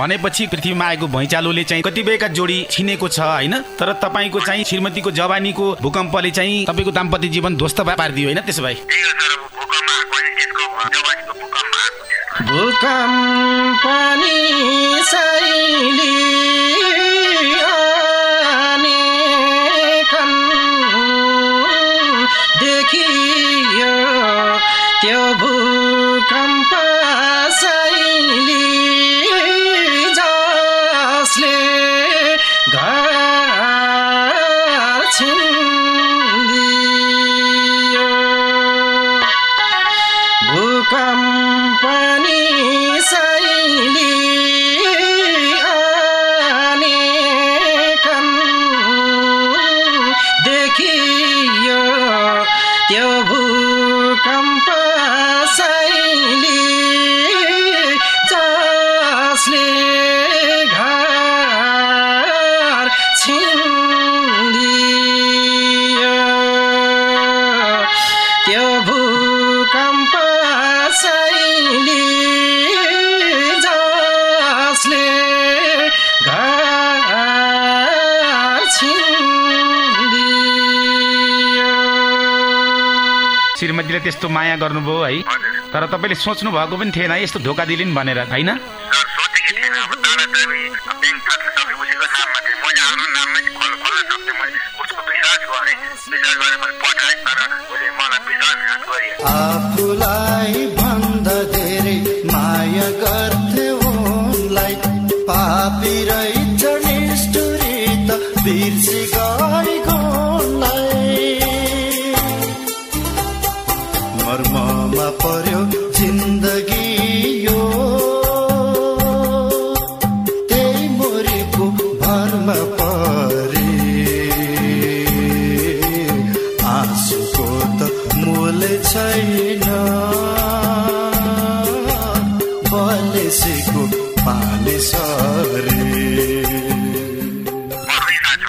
भनेपछि पृथ्वीमा आएको भैँचालोले चाहिँ कतिपयका जोडी छिनेको छ होइन? तर तपाईँको चाहिँ श्रीमतीको जवानीको भूकम्पले चाहिँ तपाईँको दाम्पत्य जीवन ध्वस्त पारिदियो होइन? त्यसो भए। भूकम्प श्रीमतीले त्यस्तो माया गर्नुभयो है। तर तपाईँले सोच्नु भएको पनि थिएन यस्तो धोका दिलिन् भनेर होइन? ब्याङ्क खाता सबै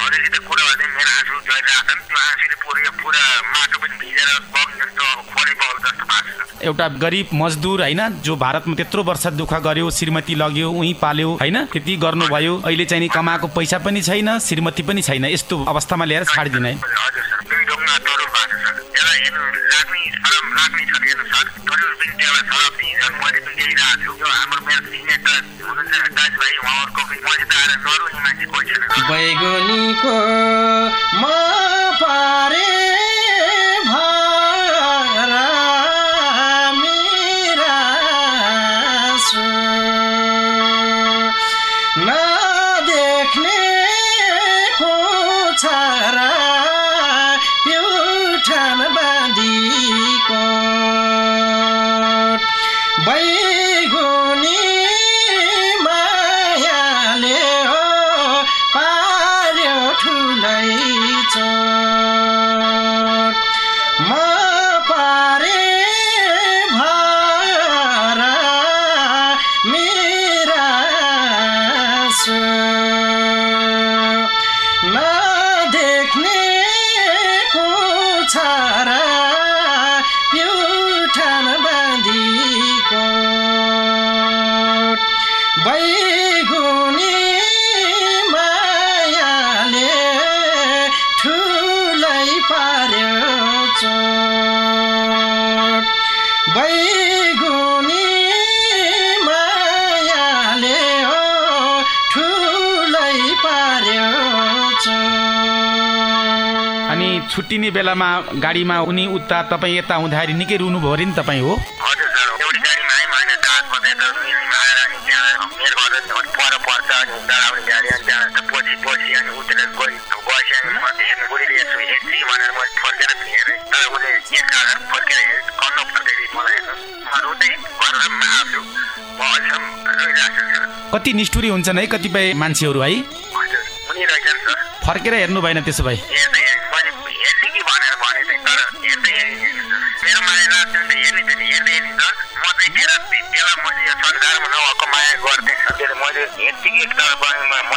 रिसा छोरीसित कुरा गर्दै मेरो आँसु झरिरहेको छ नि त्यो आँसुले पुरो पुरा माटो पनि भिजेर बग जस्तो अब खोले जस्तो भएको छ एउटा गरिब मजदुर होइन जो भारतमा त्यत्रो वर्ष दुःख गर्यो श्रीमती लग्यो उही पाल्यो होइन त्यति गर्नुभयो अहिले चाहिँ नि कमाएको पैसा पनि छैन श्रीमती पनि छैन यस्तो अवस्थामा ल्याएर छाडिदिन। ढुङ्गा तरुल भएको छ यसलाई हेर्नु लाग्ने लाग्ने छ हेर्नु सर पनि त्यसलाई मैले पनि ल्याइरहेको छु यो हाम्रो मेरो सिनियर त हुनुहुन्छ दाजुभाइ उहाँहरूको पनि मैले त आएर नरुने मान्छे कोही छैन पारे कन्न फर्केपछि मलाई हेर्नु। म रुँदै गरेर पनि आउँछु म अहिलेसम्म रोइरहेको छु सर। कति निष्ठुरी हुन्छन् है कतिपय मान्छेहरू है? उनी फर्केर हेर्नु भएन त्यसो भए। every, their mind not to be anything, every म चाहिँ मैले माया म-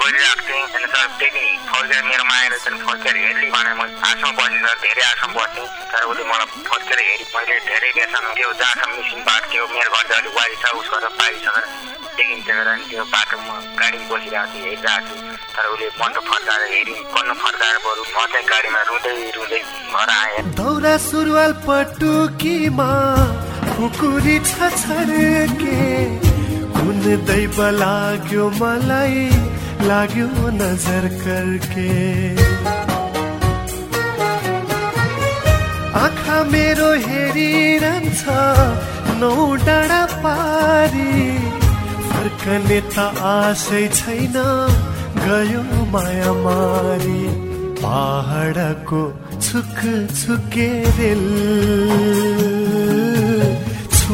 गरिरहेको थिएँ त्यही फर्केर मेरो फर्केर हेर्ने म धेरै तर फर्केर हेरि मैले धेरै बाँड्थ्यो मेरो घर वारी छ उसको त त्यो बाटोमा गाडी बसिरहेको थिएँ तर उसले फर्काएर फर्काएर बरु म चाहिँ गाडीमा रुँदै रुँदै घर खुकुरी छछड्के कुन दैव लाग्यो मलाई? लाग्यो नजर करके। आँखा मेरो हेरिरहन्छ नौ डाँडा पारी। फर्कने त आशै छैन गयो माया मारी। पहाडको छुक छुके रेल।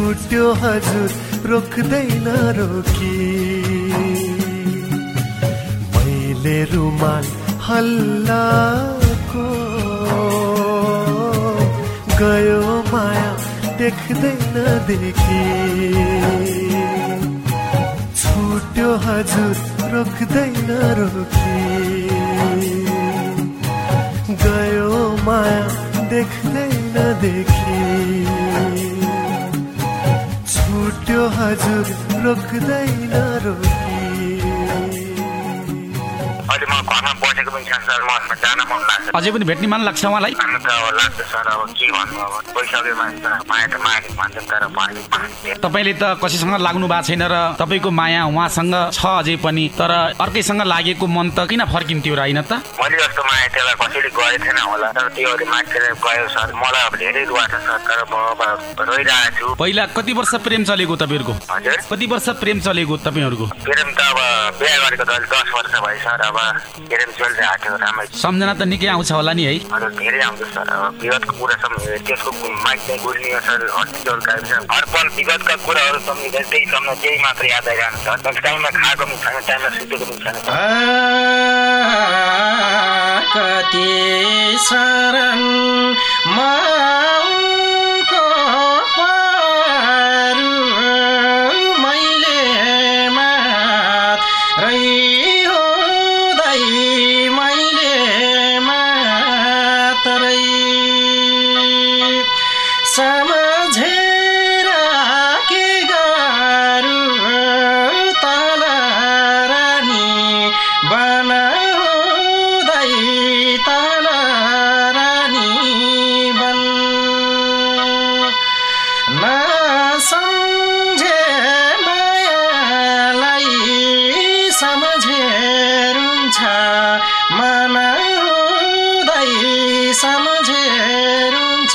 छुट्यो हजुर रोक्दैन रोकी। मैले रुमाल हल्लाको गयो माया देख्दैन देखी। छुट्यो हजुर रोक्दैन रोकी। गयो माया देख्दैन देखी। छुट्यो हजुर रोक्दैन रोकी बसेको पनि छ सर म जान मन लाग्छ। अझै पनि भेट्ने मन लाग्छ उहाँलाई लाग्छ सर अब के भन्नु अब? पैसाकै मान्छ माया त मालिक भन्छ तर तपाईँले त कसैसँग लाग्नु भएको छैन र तपाईँको माया उहाँसँग छ अझै पनि तर अर्कैसँग लागेको मन त किन फर्किन्थ्यो र होइन त? मैले जस्तो माया त्यसलाई कसैले गएको थिएन होला। तर त्यो अहिले मान्छेले गयो सर मलाई अब धेरै रुवा छ सर तर म अब रोइरहेको छु। पहिला कति वर्ष प्रेम चलेको तपाईँहरूको? हजुर। कति वर्ष प्रेम चलेको तपाईँहरूको? प्रेम त अब बिहा गरेको त अहिले दस वर्ष भयो सर अब प्रेम चलिरहेको थियो राम्रै सम्झना त निकै आउँछ होला नि है। हजुर धेरै आउँछ सर। विगतको कुरा सम्झ त्यसको माइक चाहिँ गुल्ने सर। हस्पिटल हर पल विगतका कुराहरू सम्झिँदा त्यही सम्झ त्यही मात्र याद आइरहन्छ। टाइममा खाएको पनि छैन टाइममा सुतेको पनि छैन। कति शरण माउको सम्झेर के गरु तल रानी बनाउँदै तल रानी बन। नसम्झे मायालाई सम्झेरुन्छ मनाउँदै सम्झेरुन्छ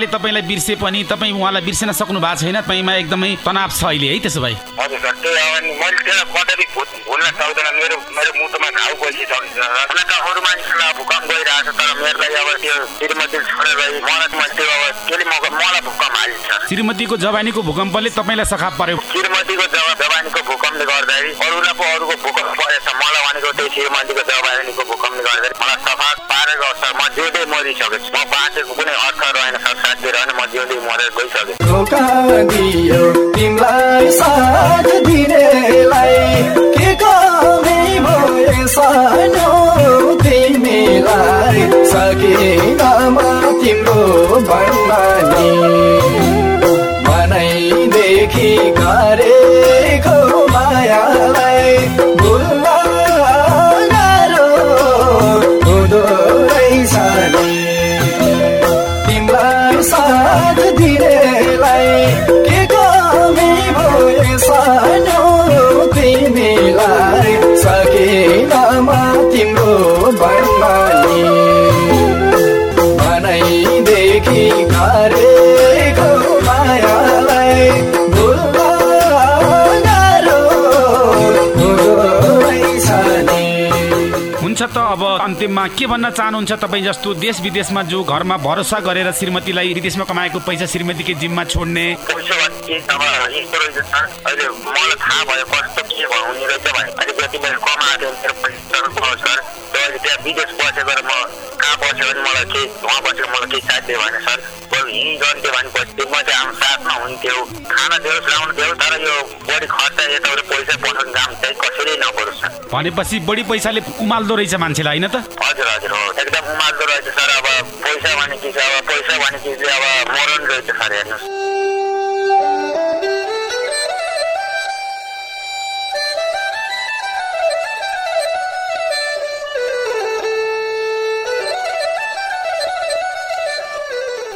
उहाँले तपाईँलाई बिर्से पनि तपाईँ उहाँलाई बिर्सिन सक्नु भएको छैन। तपाईँमा एकदमै तनाव छ अहिले है त्यसो भए? श्रीमतीको जवानीको भूकम्पले तपाईँलाई सखाप पर्यो। श्रीमतीको भूकम्पले गर्दाखेरि अरूलाई पो अरूको भूकम्प परेछ। मलाई भनेको त्यही श्रीमतीको जवानीको भूकम्पले गर्दाखेरि मलाई सफा पारेको सर म जिउँदै मरिसकेको छु म बाँचेको कुनै अर्थ रहेन सर साध्य रहेन म जिउँदै मरेर गइसकेँ साथ तिम्रो भन्नानी त अब अन्तिममा के भन्न चाहनुहुन्छ तपाईँ जस्तो देश विदेशमा जो घरमा भरोसा गरेर श्रीमतीलाई विदेशमा कमाएको पैसा श्रीमतीकै जिम्मा छोड्ने? विदेश बसेर म कहाँ बस्यो भने मलाई केही उहाँ बसेर मलाई केही चाहियो भने सर। हिँड गर्थ्यो भने पछि म चाहिँ आफ्नो साथमा हुन्थ्यो खाना दियोस् लाउनु दियोस् तर यो बढी खर्च यताबाट पैसा पठाउने काम चाहिँ कसैले नगरोस्। भनेपछि बढी पैसाले उमाल्दो रहेछ मान्छेलाई होइन त? हजुर हजुर हो। एकदम उमाल्दो रहेछ सर। अब पैसा भने के छ अब पैसा भने के चाहिँ अब मरण रहेछ सर हेर्नुहोस्।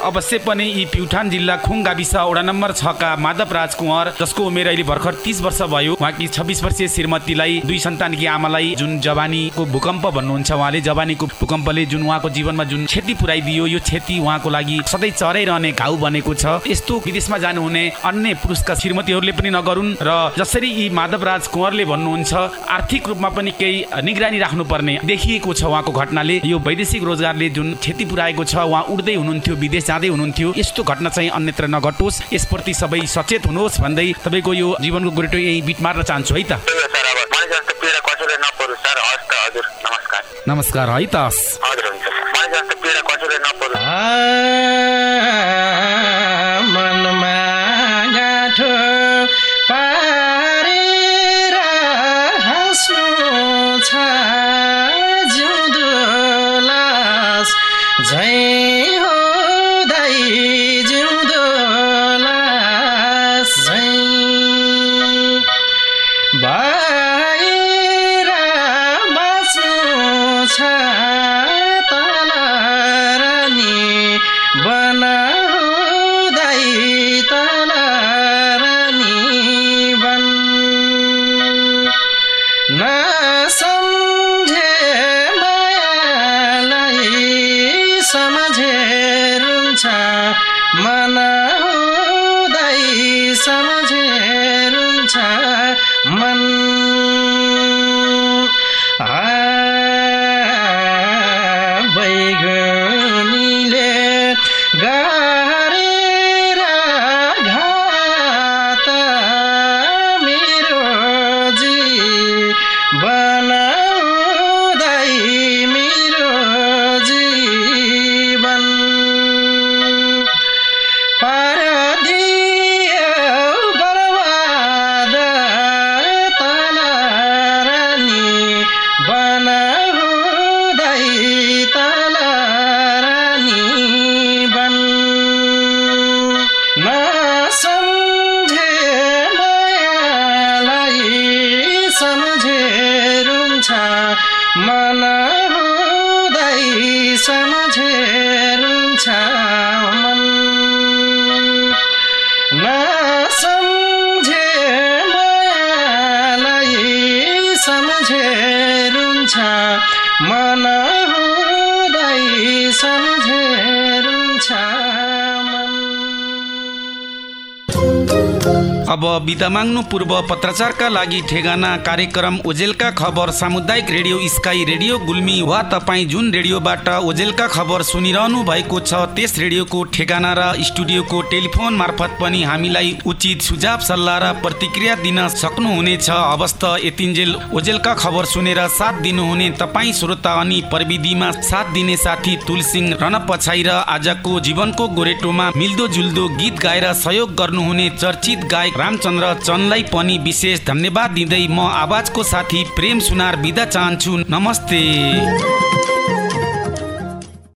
अवश्य पनि यी प्युठान जिल्ला खुङ गाविस वडा नम्बर छका माधव राज कुँवर जसको उमेर अहिले भर्खर तिस वर्ष भयो। उहाँकी छब्बिस वर्षीय श्रीमतीलाई दुई सन्तानकी आमालाई जुन जवानीको भूकम्प भन्नुहुन्छ उहाँले जवानीको भूकम्पले जुन उहाँको जीवनमा जुन क्षति पुर्याइदियो यो क्षति उहाँको लागि सधैँ चराइरहने घाउ बनेको छ। यस्तो विदेशमा जानुहुने अन्य पुरुषका श्रीमतीहरूले पनि नगरून् र जसरी यी माधव राज कुँवरले भन्नुहुन्छ आर्थिक रूपमा पनि केही निगरानी राख्नुपर्ने देखिएको छ उहाँको घटनाले। यो वैदेशिक रोजगारले जुन क्षति पुर्याएको छ उहाँ उड्दै हुनुहुन्थ्यो विदेश जाँदै हुनुहुन्थ्यो। यस्तो घटना चाहिँ अन्यत्र नघटोस्। यसप्रति सबै सचेत हुनुहोस् भन्दै तपाईँको यो जीवनको गोरेटो यही बिट मार्न चाहन्छु है त? त्यही हो सर time. सम्झेर हुन्छ मन अब बिदा माग्नु पूर्व पत्रचारका लागि ठेगाना कार्यक्रम ओजेलका खबर सामुदायिक रेडियो स्काई रेडियो गुल्मी वा तपाईँ जुन रेडियोबाट ओजेलका खबर सुनिरहनु भएको छ त्यस रेडियोको ठेगाना र स्टुडियोको टेलिफोन मार्फत पनि हामीलाई उचित सुझाव सल्लाह र प्रतिक्रिया दिन सक्नुहुनेछ। अवस्थ यतिन्जेल ओजेलका खबर सुनेर साथ दिनुहुने तपाईँ श्रोता अनि प्रविधिमा साथ दिने साथी तुलसिंह रन पछाइ र आजको जीवनको गोरेटोमा मिल्दो जुल्दो गीत गाएर सहयोग गर्नुहुने चर्चित गायक रामचन्द्र चन्दलाई पनि विशेष धन्यवाद दिँदै म आवाजको साथी प्रेम सुनार बिदा चाहन्छु। नमस्ते।